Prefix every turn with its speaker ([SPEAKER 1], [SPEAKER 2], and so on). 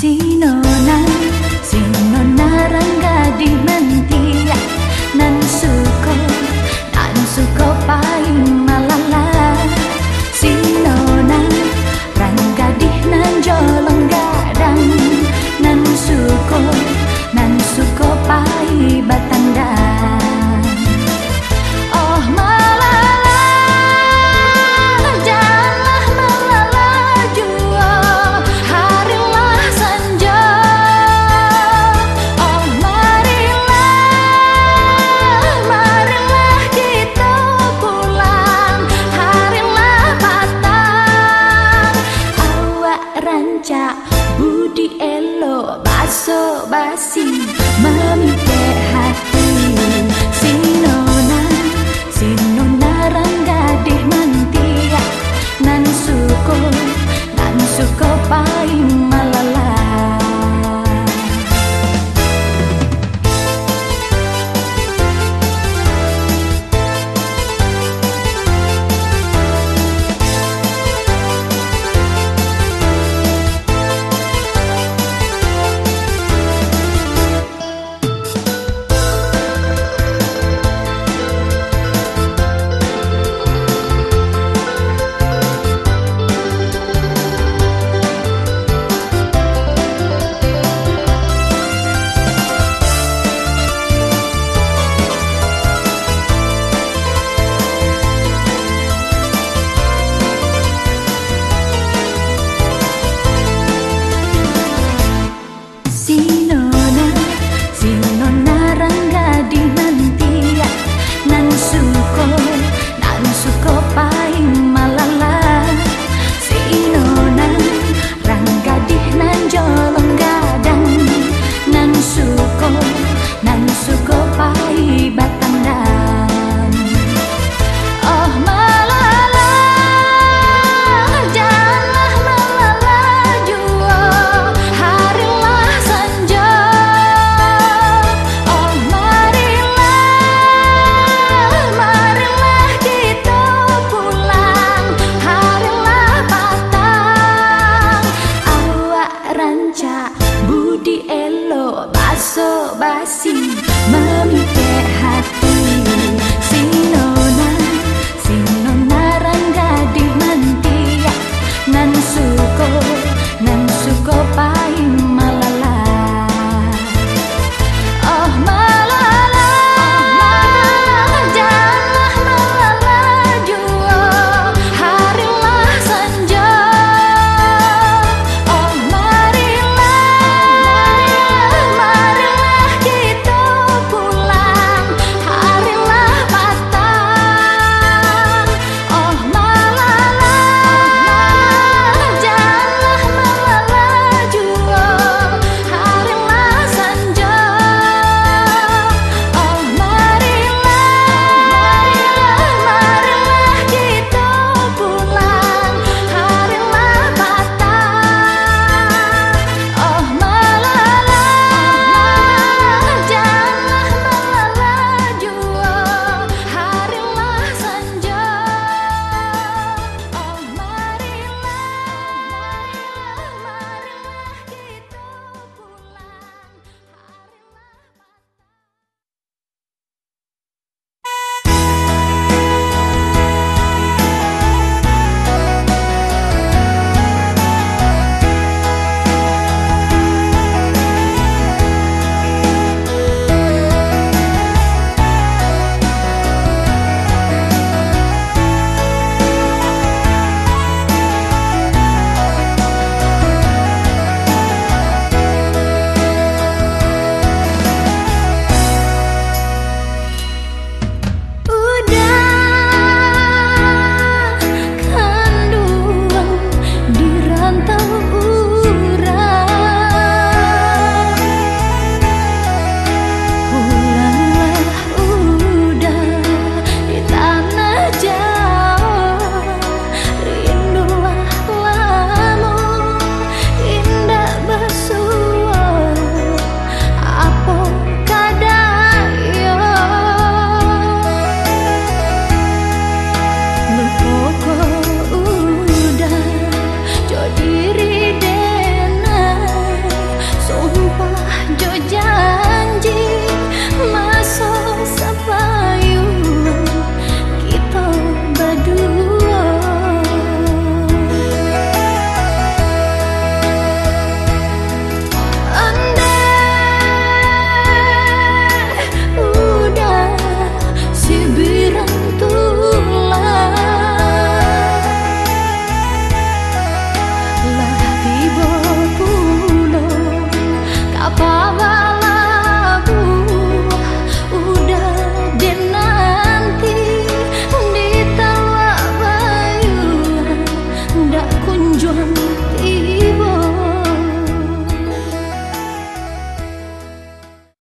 [SPEAKER 1] 星の中